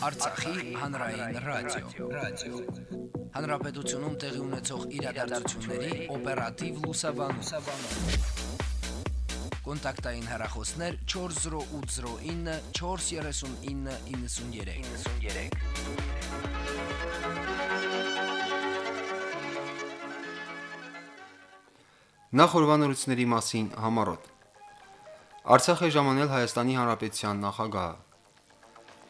Արցախի հանրային ռադիո, ռադիո։ Հանրապետությունում տեղի ունեցող իրադարձությունների օպերատիվ լուսաբանում։ Կոնտակտային հեռախոսներ 40809 43993։ 93 Նախորbanությունների մասին համարոտ Արցախ է ժամանել Հայաստանի Հանրապետության նախագահը։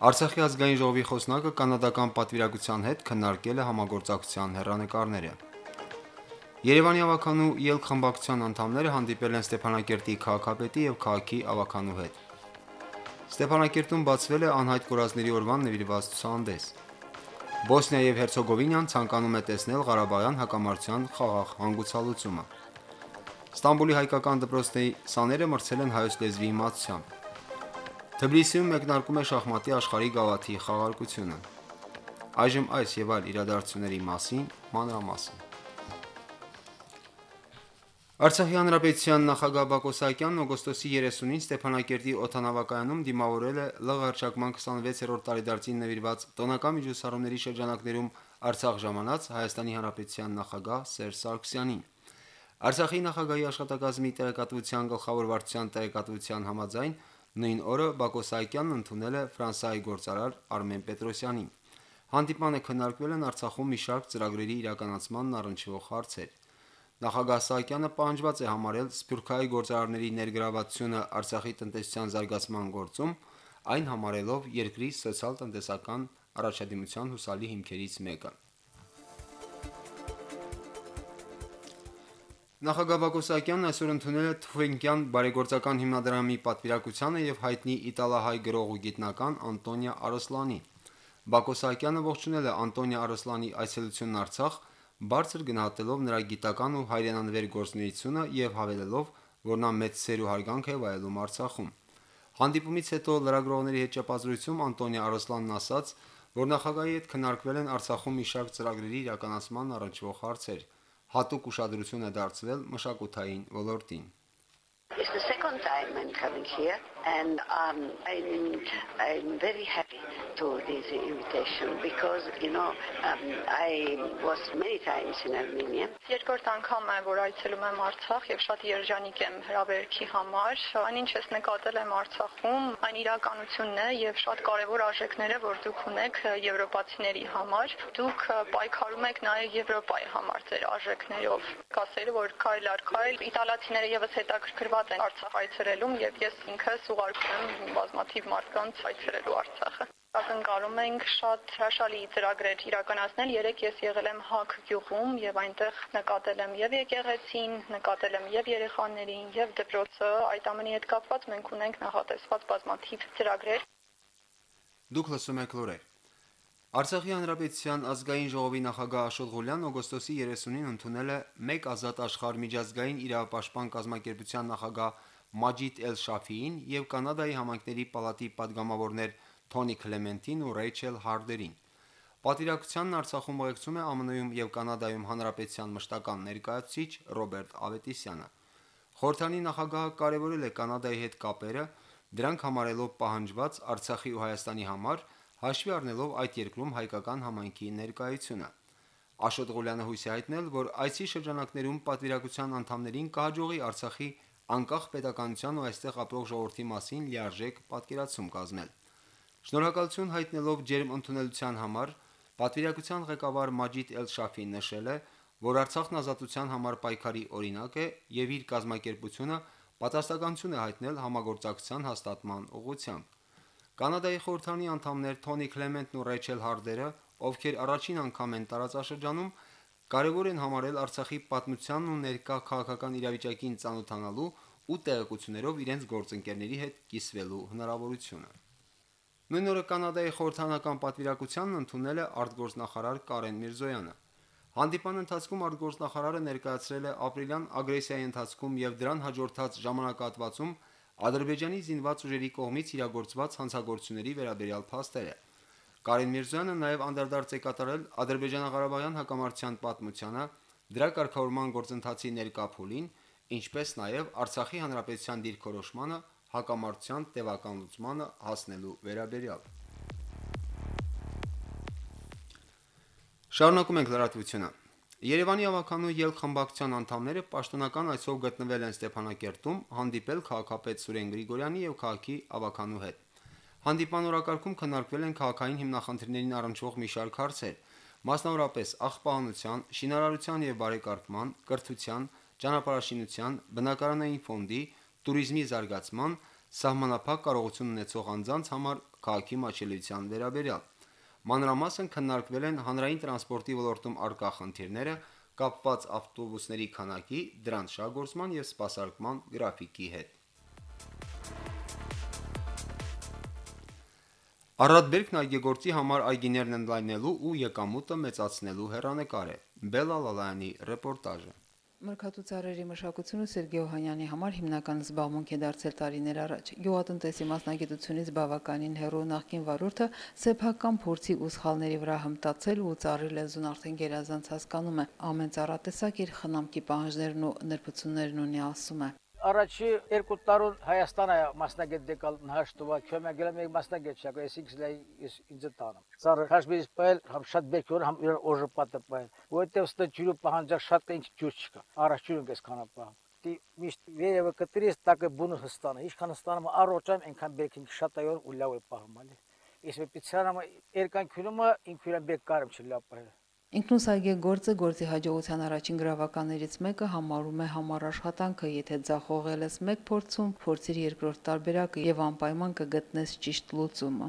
Արցախի ազգային ժողովի խոսնակը կանադական պատվիրակության հետ քննարկել է համագործակցության հեռանկարները։ Երևանի ավականու ելք խմբակցության անդամները հանդիպել են Ստեփանակերտի քաղաքապետի եւ քաղաքի ավականու հետ։ Ստեփանակերտում բացվել է անհայտ կորածների օրվան նվիրված ցուցահանդես։ Բոսնիա եւ Հերցեգովինան ցանկանում է տեսնել Ղարաբաղյան հակամարտության խաղաղ հանգուցալուծումը։ Ստամբուլի հայկական դպրոցների սաները մրցել են հայոց լեզվի իմացությամբ։ Թբիլիսիում մեկնարկում է շախմատի աշխարհի գավաթի խաղարկությունը։ Այժմ այս եւ այլ իրադարձությունների մասին մանրամասն։ Արցախի հանրապետության նախագահ Բակո Սահակյանն օգոստոսի 30-ին Ստեփանակերտի օթանավակայանում դիմավորել է ԼՂ հռչակման 26-րդ տարեդարձին նվիրված տոնական միջոցառումների շրջանակներում Արցախ ժամանած Հայաստանի հանրապետության նախագահ Սերժ Սարգսյանին։ Արցախի նախագահի աշխատակազմի տեղեկատվության գլխավոր վարչության տեղեկատվության համաձայն նույն օրը Բակո Սահակյանն ընդունել է Ֆրանսիայի գործարար Արմեն Պետրոսյանին։ Հանդիպանը քննարկվել են Արցախում մի շարք ծրագրերի իրականացմանն առնչվող հարցեր։ Նախագահ Սահակյանը պահանջված է համարել Սփյուռքայի գործարարների ներգրավվածությունը Արցախի տնտեսության զարգացման գործում, այն համարելով երկրի սոցիալ-տնտեսական առաջադիմության հուսալի հիմքերից մեկը։ Նախագահ Բակո Սահակյանն այսօր ընդունել է Թուվենկյան բարեգործական հիմնադրամի պատվիրակությանը եւ հայտնի իտալահայ գրող ու գիտնական Անտոնիա Արոսլանի։ Բակո Սահակյանը ողջունել է Անտոնիա Արոսլանի այցելությունն Արցախ, բարձր գնահատելով նրա գիտական ու հայրենանվեր գործունեությունը եւ հավելելով, որ նա մեծ սեր ու հարգանք է վայելում Արցախում։ Հանդիպումից հետո լրագրողների հետ ճեպազրույցում Անտոնիա Արոսլանն ասաց, որ նախագահի հետ քննարկվել են Արցախում մի շարք ծրագրերի իրականացման առնչվող հարցեր հատուկ ուշադրություն է դարձվել մշակութային ոլորտին։ It's the second time I'm coming here and um, I'm, I'm very happy to this invitation because, you know, um, I was many times in Armenia. Երկրորդ անգամ է, որ այցելում եմ Արցախ եւ շատ երջանիկ եմ հրավերքի համար։ Այն ինչ ես նկատել եմ Արցախում, այն իրականությունն է եւ շատ կարեւոր արժեքները, որ դուք ունեք եվրոպացիների համար։ Դուք պայքարում եք նաեւ Եվրոպայի համար ձեր արժեքներով։ Կասել որ քայլ առ քայլ իտալացիները եւս հետաքրքրված են Արցախ այցելելում եւ ես ինքս ուղարկում եմ բազմաթիվ մարդկանց այցելելու Արցախը։ Ակնկալում ենք շատ հրաշալի ծրագրեր իրականացնել։ Երեք ես եղել եմ Հակ գյուղում եւ այնտեղ նկատել եմ եւ եկեղեցին, նկատել եմ եւ երեխաներին, եւ դպրոցը։ Այդ ամենի հետ կապված մենք ունենք նախատեսված բազմաթիվ ծրագրեր։ Դուք լսում եք լուրեր։ Արցախի հանրապետության ազգային ժողովի նախագահ Աշոտ Ղուլյանն օգոստոսի 30-ին ընդունել է մեկ ազատ աշխարհ միջազգային իրավապաշտպան կազմակերպության նախագահ Մաջիդ Էլ-Շաֆիին եւ Կանադայի համայնքների պալատի падգամավորներ Թոնի Քլեմենտին ու Ռեյչել Հարդերին։ Պատվիրակությանն Արցախում ուղեկցում է ԱՄՆ-ում եւ Կանադայում հանրապետության մշտական ներկայացուցիչ Ռոբերտ Ավետիսյանը։ Խորհրդանի նախագահը կարևորել է Կանադայի հետ կապերը, դրանք համարելով պահանջված Արցախի ու Հայաստանի համար, հաշվի առնելով այդ երկրում հայկական համայնքի ներկայությունը։ Աշոտ Ղուլյանը հույս է հայտնել, որ այցի շրջանակներում պատվիրակության անդամներին կհաջողի Արցախի անկախ պետականության ու այստեղ ապրող ժողովրդի մասին լիարժեք պատկերացում կազմել։ Շնորհակալություն հայտնելով ջերմ ընդունելության համար պատվիրակության ղեկավար Մաջիդ Էլ-Շաֆին նշել է, որ Արցախն ազատության համար պայքարի օրինակ է եւ իր կազմակերպությունը պատասխանատվություն է հայտնել համագործակցության հաստատման ուղղությամբ։ Կանադայի խորհրդանի անդամներ Թոնի Քլեմենտն ու Ռեյչել Հարդերը, ովքեր առաջին անգամ են տարածաշրջանում, կարևոր են համարել Արցախի պատմությանն ու ներկա քաղաքական իրավիճակին ծանոթանալու ու տեղեկություններով իրենց գործընկերների հետ կիսվելու հնարավորությունը։ Նույն օրը Կանադայի խորհրդանական պատվիրակությանն ընդունել է արտգործնախարար Կարեն Միրզոյանը։ Հանդիպան ընթացքում արտգործնախարարը ներկայացրել է ապրիլյան ագրեսիայի ընթացքում եւ դրան հաջորդած ժամանակահատվածում Ադրբեջանի զինված ուժերի կողմից իրագործված հանցագործությունների վերաբերյալ փաստերը։ Կարեն Միրզյանը նաև անդրադարձ է կատարել Ադրբեջանա-Ղարաբաղյան հակամարտության պատմությանը, դրա կարգավորման գործընթացի ներկա փուլին, ինչպես նաև Արցախի հանրապետության դիրքորոշմանը հակամարտության տևական լուծմանը հասնելու վերաբերյալ։ Շարունակում ենք լրատվությունը։ Երևանի ավականու ելք խմբակցության անդամները պաշտոնական այսով գտնվել են Ստեփանակերտում, հանդիպել քաղաքապետ Սուրեն Գրիգորյանի եւ քաղաքի ավականու հետ։ Հանդիպան օրակարգում քննարկվել են քաղաքային հիմնախնդիրներին առնչվող մի շարք հարցեր, մասնավորապես աղբահանության, շինարարության եւ բարեկարգման, կրթության, ճանապարհաշինության, բնակարանային ֆոնդի, Տուրիզմի զարգացման սահմանափակ կարողություն ունեցող անձանց համար քաղաքի մաչելիության վերաբերյալ։ Մանրամասն քննարկվել են հանրային տրանսպորտի ոլորտում արկա խնդիրները, կապված ավտոբուսների քանակի, դրանց շահգործման եւ սպասարկման գրաֆիկի հետ։ Արարատբերգն այգեգործի համար այգիներն ընդլայնելու ու եկամուտը մեծացնելու հերանեկար է։ Բելա Լալայանի ռեպորտաժը։ Մրգատու մշակությունը Սերգեյ Օհանյանի համար հիմնական զբաղմունք է դարձել տարիներ առաջ։ Գյուղատնտեսի մասնագիտությունից բավականին հեռու նախկին վարորդը սեփական փորձի ու սխալների վրա հմտացել ու ծառի լեզուն արդեն գերազանց հասկանում է։ Ամեն ծառատեսակ իր խնամքի պահանջներն ու նրբություններն ունի ասում է առաջի երկու տարուն Հայաստանը մասնագետ դեկալ հաշտուվա քյոմեգել մեկ մասնագետ շակո էսիքս լայ ինձ տանը ծառը հաշվից պայել համ շատ բերքոր համ իր օժը պատը պայել որտեվ ստը ջուրը պահանջա շատ կինչ ջուր չկա առաջ ջուրը կես քանապա դի միշտ վերևը կտրիս տակը բունը հստանը ինչքան հստանը առոճան այնքան բերքին շատ այոր ու լավ է պահում ալի իսկ պիցարամը երկան քյուրումը ինքյուրան բերք կարım չլապայել Ինքնուսայգե գործը գործի հաջողության առաջին գրավականներից մեկը համարում է համար աշխատանքը, եթե ձախողել ես մեկ փորձում, փորձիր երկրորդ տարբերակը եւ անպայման կգտնես ճիշտ լուծումը։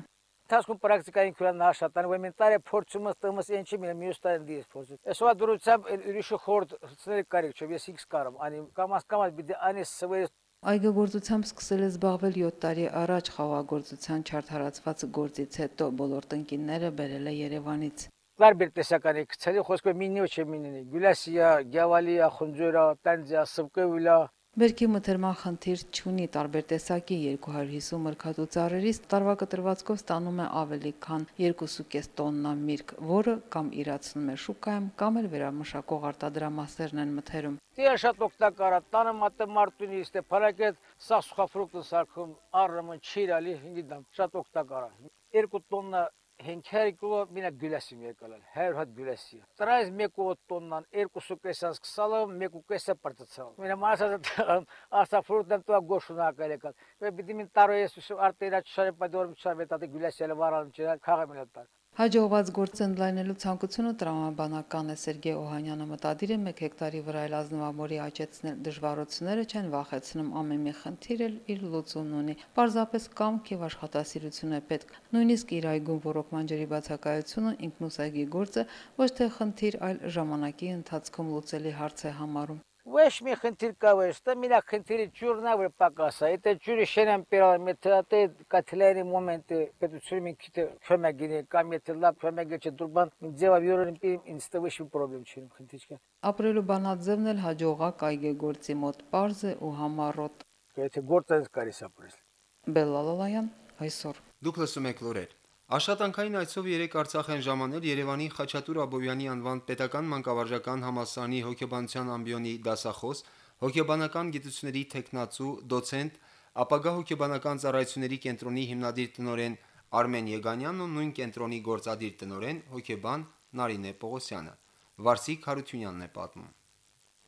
Տասկու պրակտիկային քրան աշխատան, ու մենտարը փորձումը ստումս ինչի մի մյուս տարին դիս փորձ։ Այսօր դուրությամբ ուրիշը խորտ ցնել կարիք չէ, ես ինքս կարամ, անի կամաս կամաս բիդի անի սվեր Այգեգործությամբ սկսել է զբաղվել 7 տարի առաջ խաղաղագործության չարթարացված գործից հետո բոլոր տնկինները բերել է Երևանից տարբեր տեսականի գցելի խոսքը մինիո չէ մինինի գյուլասիա գյավալիա խունջորա տանձիա սվկեվիլա Բերքի մթերման խնդիր չունի տարբեր տեսակի 250 մրգատու ծառերից տարվա կտրվածքով ստանում է ավելի քան 2.5 տոննա միրգ, որը կամ իրացնում է շուկայում, կամ էլ վերամշակող արտադրամասերն են մթերում։ Դիա շատ օգտակար է, տանը մատը մարտունի իստե փարակետ սա սուխաֆրուկտը սարքում առրը չիրալի, ինգիդամ շատ օգտակար է։ 2 տոննա հենքերիկլո մինա գյուլեսի եկալել, հեր հատ գյուլեսի։ Տրայզ մեկ ու տոննան երկուսու կեսած կսալը, մեկ ու կեսը պրտցալ։ Մինա մասած ասաֆրուտն տուա գոշունա կերեկալ։ Վե բիդի մին տարո ես արտերա չարե պատորում չարե տատի գյուլեսի էլ վարան չել խաղը մնալ։ Հաջողված գործը ընդլայնելու ցանկությունը տրամաբանական է Սերգեյ Օհանյանը մտադիր է 1 հեկտարի վրա այլ ազնվամորի աճեցնել դժվարությունները չեն վախեցնում ամեն մի խնդիր էլ իր լուծումն ունի պարզապես կամք եւ աշխատասիրություն է պետք նույնիսկ իր այգում ռոռոկման ջրի բացակայությունը ինքնուսայգի գործը ոչ թե խնդիր այլ ժամանակի ընթացքում լուծելի հարց է համարում Ոչ մի խնդիր կա ոչ, դա միրա խնդիրի ջուրնա որ պակասա, եթե ջուրի շենան պերալ մեթատե կաթլերի մոմենտը պետությունը մի քիչ չմագինի կամ եթե լավ չմագի չէ դուրբան ձևա վյորին պին ինստա ոչ մի խնդրեմ չի խնդիր կա։ Ապրելու բանաձևն էլ հաջողակ այգեգործի մոտ པարզ է ու համառոտ։ Եթե գործը կարիս ապրես։ Բելլալալայան այսօր։ Դուք լսում եք լուրեր։ Աշխատանքային այցով երեք Արցախ են ժամանել Երևանի Խաչատուր Աբովյանի անվան պետական մանկավարժական համալսարանի հոգեբանության ամբիոնի դասախոս, հոգեբանական գիտությունների տեխնացու, դոցենտ, ապագա հոգեբանական ծառայությունների կենտրոնի հիմնադիր տնօրեն Արմեն Եգանյանն ու նույն կենտրոնի գործադիր տնօրեն հոգեբան Նարինե Պողոսյանը։ Վարսիկ Հարությունյանն է պատմում։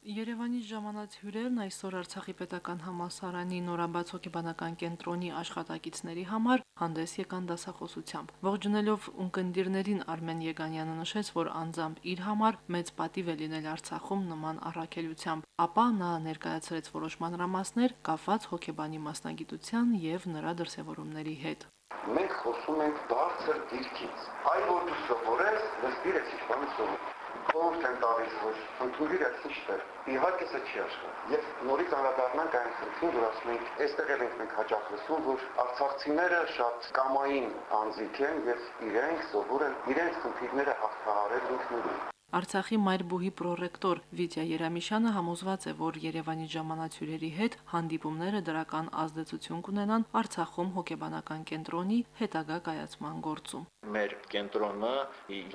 Երևանից ժամանած հյուրերն այսօր Արցախի պետական համալսարանի նորաբաց հոգեբանական կենտրոնի աշխատակիցների համար հանդես եկան դասախոսությամբ։ Ողջունելով ունկնդիրներին Արմեն Եգանյանը նշեց, որ անձամբ իր համար մեծ պատիվ է լինել Արցախում նման առաքելությամբ։ Ապա նա ներկայացրեց որոշ մանրամասներ կապված հոգեբանի մասնագիտության եւ նրա դրսևորումների հետ մենք խոսում ենք բարձր դիրքից։ Այլ որ դու սովորես, ես ինչ-որ սովոր խորհուրդ եմ տալիս, որ ընդունիր այս ինչտեղ։ Իհարկե սա չի աշխատի։ Եվ նորից անդրադառնանք այն խնդրին, որ ասում ենք, այստեղ էլ ենք մենք հաճախ լսում, որ արցախցիները շատ կամային անձիկ են եւ իրենք սովոր են իրենց խնդիրները հաղթահարել ինքնուրույն։ Արցախի Մայրբուհի պրոռեկտոր Վիտյա Երամիշյանը համոզված է, որ Երևանի ժամանացյուրերի հետ հանդիպումները դրական ազդեցություն կունենան Արցախում հոգեբանական կենտրոնի հետագա կայացման գործում։ Մեր կենտրոնը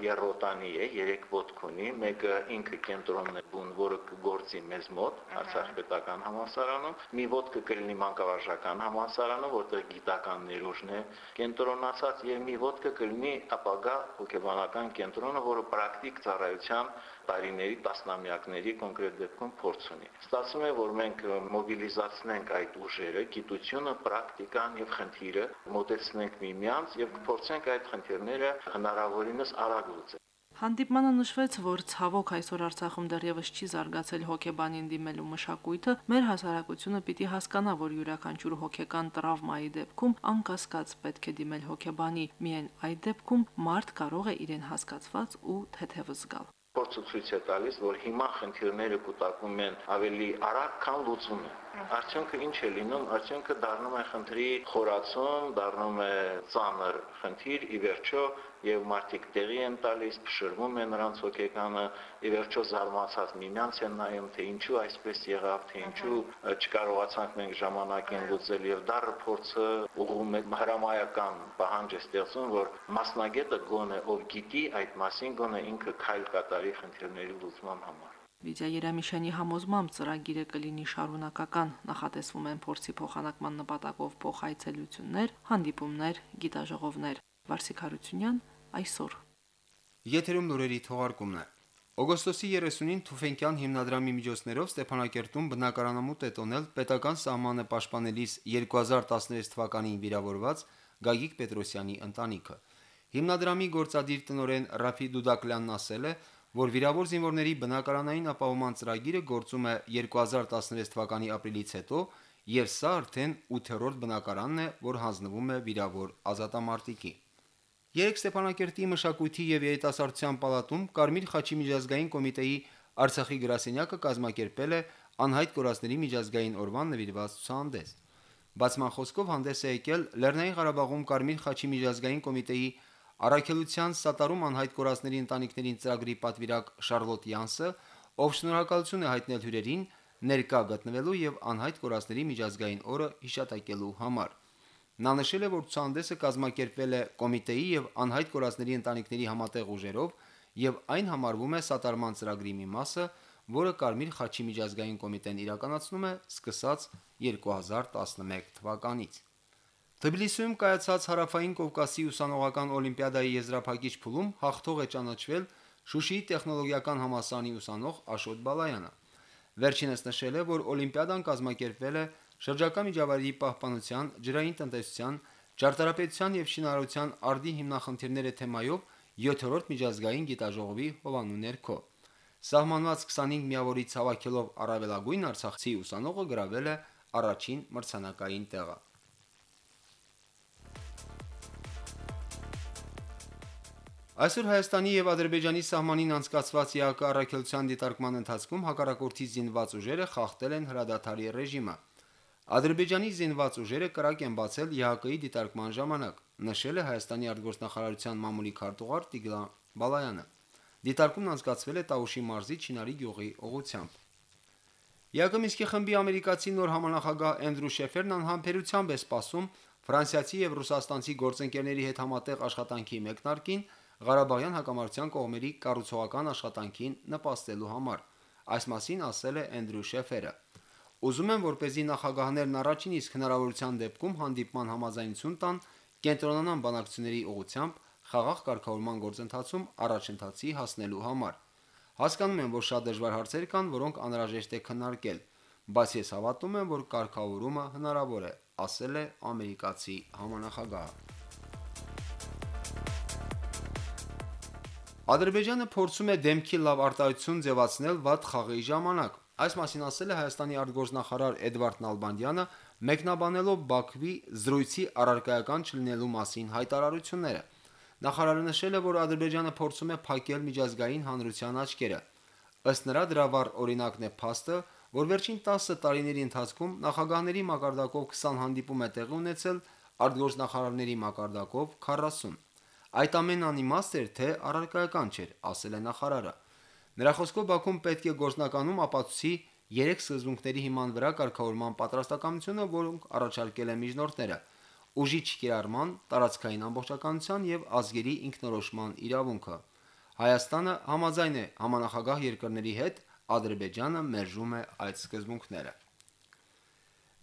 երրոտանի է, երեք ոտք ունի, մեկը ինքը կենտրոնն է բուն, որը կգործի մեզ մոտ Արցախ պետական համալսարանում, մի ոտքը կլինի մանկավարժական համալսարանում, որտեղ գիտական ներուժն է կենտրոնացած եւ մի ոտքը կլինի ապագա հոգեբանական կենտրոնը, որը պրակտիկ ծառայության տարիների, տասնամյակների կոնկրետ դեպքում փորձ ունի։ Ստացվում է, որ մենք մոբիլիզացնենք այդ ուժերը, գիտությունը, պրակտիկան եւ խնդիրը, մոտեցնենք միմյանց եւ կփորձենք այդ խնդիրները հնարավորինս արագ լուծել։ Հանդիպմանը նշվեց, որ ցավոք այսօր Արցախում դեռևս չի զարգացել հոգեբանին դիմելու մշակույթը, մեր հասարակությունը պիտի հասկանա, որ յուրաքանչյուր հոգեկան տրավմայի դեպքում անկասկած պետք է դիմել հոգեբանի, միայն այդ դեպքում մարդ կարող է իրեն հասկացված ու թեթև զգալ փորձը ցույց է տալիս, որ հիմա խնդիրները կուտակվում են ավելի արագ, քան լուծում են։ Արդյունքը ինչ է լինում, արդյունքը դառնում է խնդրի խորացում, դառնում է ծանր խնդիր, ի վերջո եւ մարդիկ տեղի են տալիս, փշրվում է նրանց հոգեկանը, ի վերջո զարմացած միմյանց են նայում, թե ինչու այսպես եղավ, թե ինչու չկարողացանք մենք ժամանակին լուծել եւ դառը փորձը ուղղում է հրամայական պահանջ է ստեղծում, որ մասնագետը գոնե ով գիտի այդ մասին գոնե ինքը քայլ կատարի խնդիրների լուծման համար։ Վիդյա Երամիշյանի համոզմամբ ծրագիրը կլինի շարունակական, նախատեսվում են փորձի փոխանակման նպատակով փոխայցելություններ, հանդիպումներ, գիտաժողովներ։ Վարսիկ Հարությունյան այսօր։ Եթերում լուրերի թողարկումն է։ Օգոստոսի 30-ին Թուֆենկյան հիմնադրամի միջոցներով Ստեփանակերտում բնակարանամուտ է տոնել պետական սահմանը պաշտպանելիս 2016 թվականին վիրավորված Գագիկ Պետրոսյանի ընտանիքը։ Հիմնադրամի գործադիր տնօրեն Ռաֆի Դուդակլյանն ասել է, որ վիրավոր զինվորների բնակարանային ապահովման ծրագիրը գործում է 2016 թվականի ապրիլից հետո, եւ սա արդեն 8-րդ բնակարանն է, որ հանձնվում է վիրավոր ազատամարտիկի։ Երեք Ստեփանակերտի մշակույթի եւ երիտասարդության պալատում Կարմիր խաչի միջազգային կոմիտեի Արցախի գրասենյակը կազմակերպել է անհայտ կորածների միջազգային օրվան նվիրված ցուցահանդես։ Բացման խոսքով հանդես է եկել Լեռնային Ղարաբաղում Կարմիր խաչի միջազգային կոմիտեի Արաքելության սատարում անհայտ կորածների ընտանիքներին ծրագրի պատվիրակ Շարլոտ Յանսը, ով շնորհակալություն է հայտնել հյուրերին ներկա գտնվելու եւ անհայտ կորածների միջազգային օրը հիշատակելու համար։ Նա նշել է, որ ցուցահանդեսը կազմակերպվել է կոմիտեի եւ անհայտ կորածների ընտանիքների համատեղ ուժերով եւ այն համարվում է սատարման ծրագրի մի մասը, որը Կարմիր խաչի միջազգային կոմիտեն իրականացնում է սկսած 2011 թվականից։ Թբիլիսիում կայացած հարավային Կովկասի ուսանողական օլիմպիադայի եզրափակիչ փուլում հաղթող է ճանաչվել Շուշիի տեխնոլոգիական համալսարանի ուսանող Աշոտ Բալայանը։ Վերջինս նշել է, որ օլիմպիադան կազմակերպվել է շրջակա միջավայրի պահպանության, ջրային տնտեսության, ճարտարապետության եւ շինարարության արդի հիմնախնդիրները թեմայով 7-րդ միջազգային գիտաժողովի հովանու ներքո։ Սահմանված 25 միավորից հավաքելով առավելագույն Արցախցի ուսանողը գրավել է առաջին մրցանակային տեղը։ Այսօր Հայաստանի եւ Ադրբեջանի սահմանին անցկացված ԵԱԿ առաքելության դիտարկման ընթացքում հակառակորդի զինված ուժերը խախտել են հրադադարի ռեժիմը։ Ադրբեջանի զինված ուժերը կրակ են բացել ԵԱԿ-ի դիտարկման ժամանակ, նշել է Հայաստանի արտգործնախարարության մամուլի քարտուղար Տիգրան Բալայանը։ Դիտարկումն անցկացվել է Տաուշի մարզի Չինարի գյուղի ուղությամբ։ ԵԱԿ Միսկի խմբի ամերիկացի նոր համանախագահ Էնդրու Շեֆերն անհամբերությամբ է սպասում Ֆրանսիացի եւ ռուսաստանցի գործընկերների հետ համատեղ աշխատանքի մեկնարկին Ղարաբաղյան հակամարտության կողմերի կառուցողական աշխատանքին նպաստելու համար։ Այս մասին ասել է Էնդրու Շեֆերը։ Ուզում եմ, որպեսզի նախագահներն առաջին իսկ հնարավորության դեպքում հանդիպման համաձայնություն տան կենտրոնանան բանակցությունների ուղղությամբ խաղաղ կարգավորման գործընթացում առաջընթացի հասնելու համար։ Հասկանում եմ, որ շատ դժվար հարցեր կան, որոնք անհրաժեշտ է քննարկել, բայց ես հավատում եմ, որ կարգավորումը հնարավոր է, ասել է ամերիկացի համանախագահը։ Ադրբեջանը փորձում է դեմքի լավ արտահայտություն ձևացնել վատ խաղի ժամանակ։ Այս մասին ասել է Հայաստանի արտգործնախարար Էդվարդ Նալբանդյանը, մեկնաբանելով Բաքվի զրույցի առարկայական չլինելու մասին հայտարարությունները։ Նախարարը նշել է, որ Ադրբեջանը փորձում է փակել միջազգային հանրության աչքերը։ Ըստ նրա դրա վառ օրինակն է փաստը, որ վերջին 10 տարիների ընթացքում նախագահների մակարդակով 20 հանդիպում է տեղի ունեցել, արտգործնախարարների մակարդակով 40։ Այդ ամենն անիմաստ էր, թե առարկայական չէր, ասել է նախարարը։ Նրա խոսքով Բաքուն պետք է գործնականում ապացուցի երեք սկզբունքների հիման վրա կարգավորման պատրաստակամությունը, որոնք առաջարկել են միջնորդները՝ ուժի չկիրառման, տարածքային ամբողջականության եւ ազգերի ինքնորոշման իրավունքը։ Հայաստանը համաձայն է համանախագահ երկրների հետ, Ադրբեջանը մերժում է այդ սկզբունքները։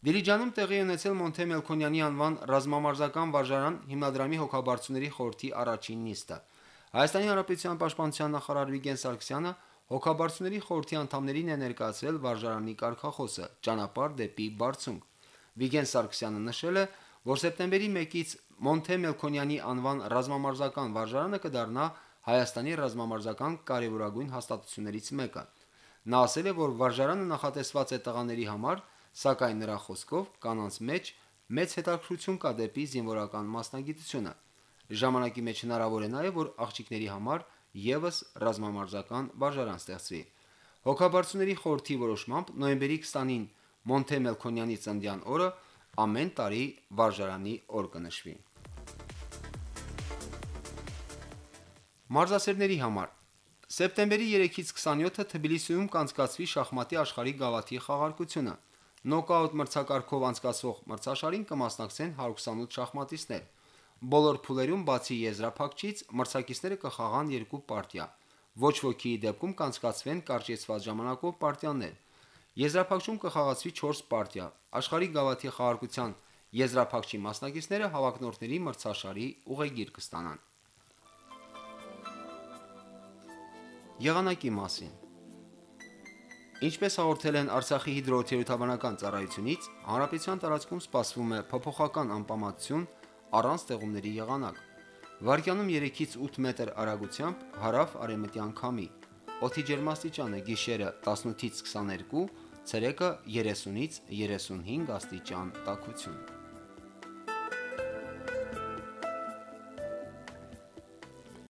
Դիլիջանում տեղի ունեցել Մոնթե Մելքոնյանի անվան ռազմամարզական վարժարան հիմնադրամի հոգաբարձուների խորհրդի առաջին նիստը։ Հայաստանի Հանրապետության պաշտպանության նախարար Վիգեն Սարգսյանը հոգաբարձուների խորհրդի անդամներին է ներկայացրել վարժարանի կարգախոսը՝ ճանապարհ դեպի բարձունք։ Վիգեն Սարգսյանը նշել է, որ սեպտեմբերի 1-ից Մոնթե Մելքոնյանի անվան ռազմամարզական վարժարանը կդառնա Հայաստանի ռազմամարզական կարևորագույն հաստատություններից մեկը։ Նա ասել է, որ վարժարանը նախատեսված է տղաների համար, սակայն նրա խոսքով կանանց մեջ մեծ հետաքրություն կա դեպի զինվորական մասնագիտությունը։ Ժամանակի մեջ հնարավոր է նաև, որ աղջիկների համար եւս ռազմամարզական վարժարան ստեղծվի։ Հոգաբարձուների խորհրդի որոշմամբ նոյեմբերի 20-ին Մոնթե Մելքոնյանի ծննդյան օրը ամեն տարի վարժարանի օր կնշվի։ Մարզասերների համար. Սեպտեմբերի 3-ից 27-ը Թբիլիսիում կանցկացվի շախմատի աշխարհի գավաթի խաղարկությունը։ Նոկաուտ մրցակարգով անցկացվող մրցաշարին կմասնակցեն 128 շախմատիստներ։ Բոլոր փուլերում բացի եզրափակչից մրցակիցները կխաղան երկու պարտիա։ Ոչ ոքի դեպքում կանցկացվեն կարճեցված ժամանակով պարտիաներ։ Եզրափակչում կխաղացվի 4 պարտիա։ Աշխարհի գավաթի խաղարկության եզրափակչի մասնակիցները հավակնորդների մրցաշարի ուղեգիր կստանան։ Եղանակի մասին Ինչպես հաղորդել են Արցախի հիդրոթերապևտաբանական ծառայությունից, հանրապետության տարածքում սպասվում է փոփոխական անպամատություն առանց ձեղումների եղանակ։ Վարկյանում 3-ից 8 մետր արագությամբ հարավ արևմտյան քամի։ Օդի ջերմաստիճանը գիշերը 18-ից 22, ցերեկը 30-ից 35 աստիճան տաքություն։